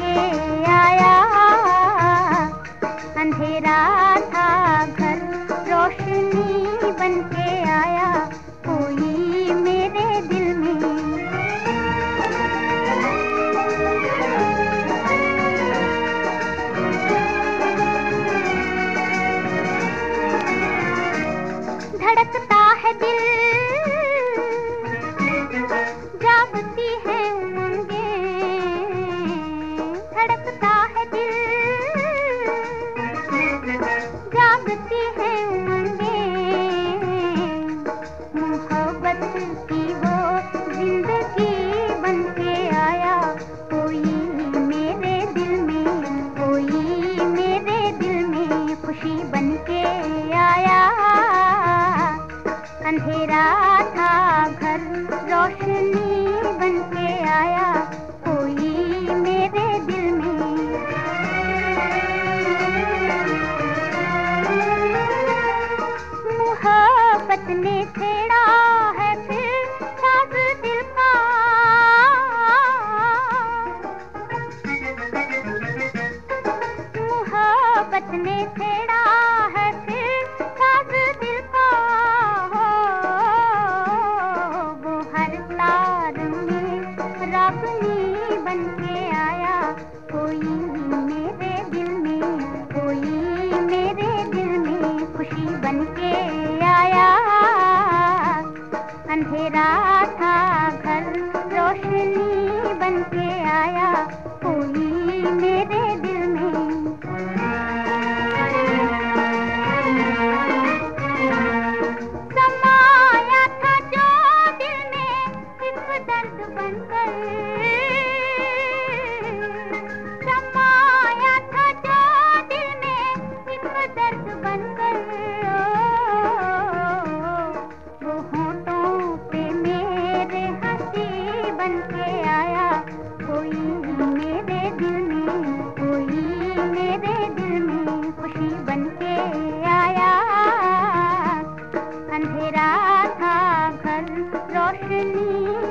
के आया। अंधेरा था घर रोशनी बन के आया। कोई मेरे दिल में। धड़क धड़कता है वो ज़िंदगी बन के आया। कोई मेरे दिल में, कोई मेरे दिल में खुशी बन के आया। अंधेरा था, घर रोशनी मोहब्बत ने छेड़ा है फिर साज दिल का। मोहब्बत ने छेड़ा है फिर साज दिल का। हो वो हर तार में रागनी बन के आया। कोई मेरे दिल में, कोई मेरे दिल में खुशी बन के आया कोई मेरे दिल में। समाया था जो दिल में एक दर्द बनकर। समाया था जो दिल में एक दर्द बनकर।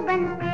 बन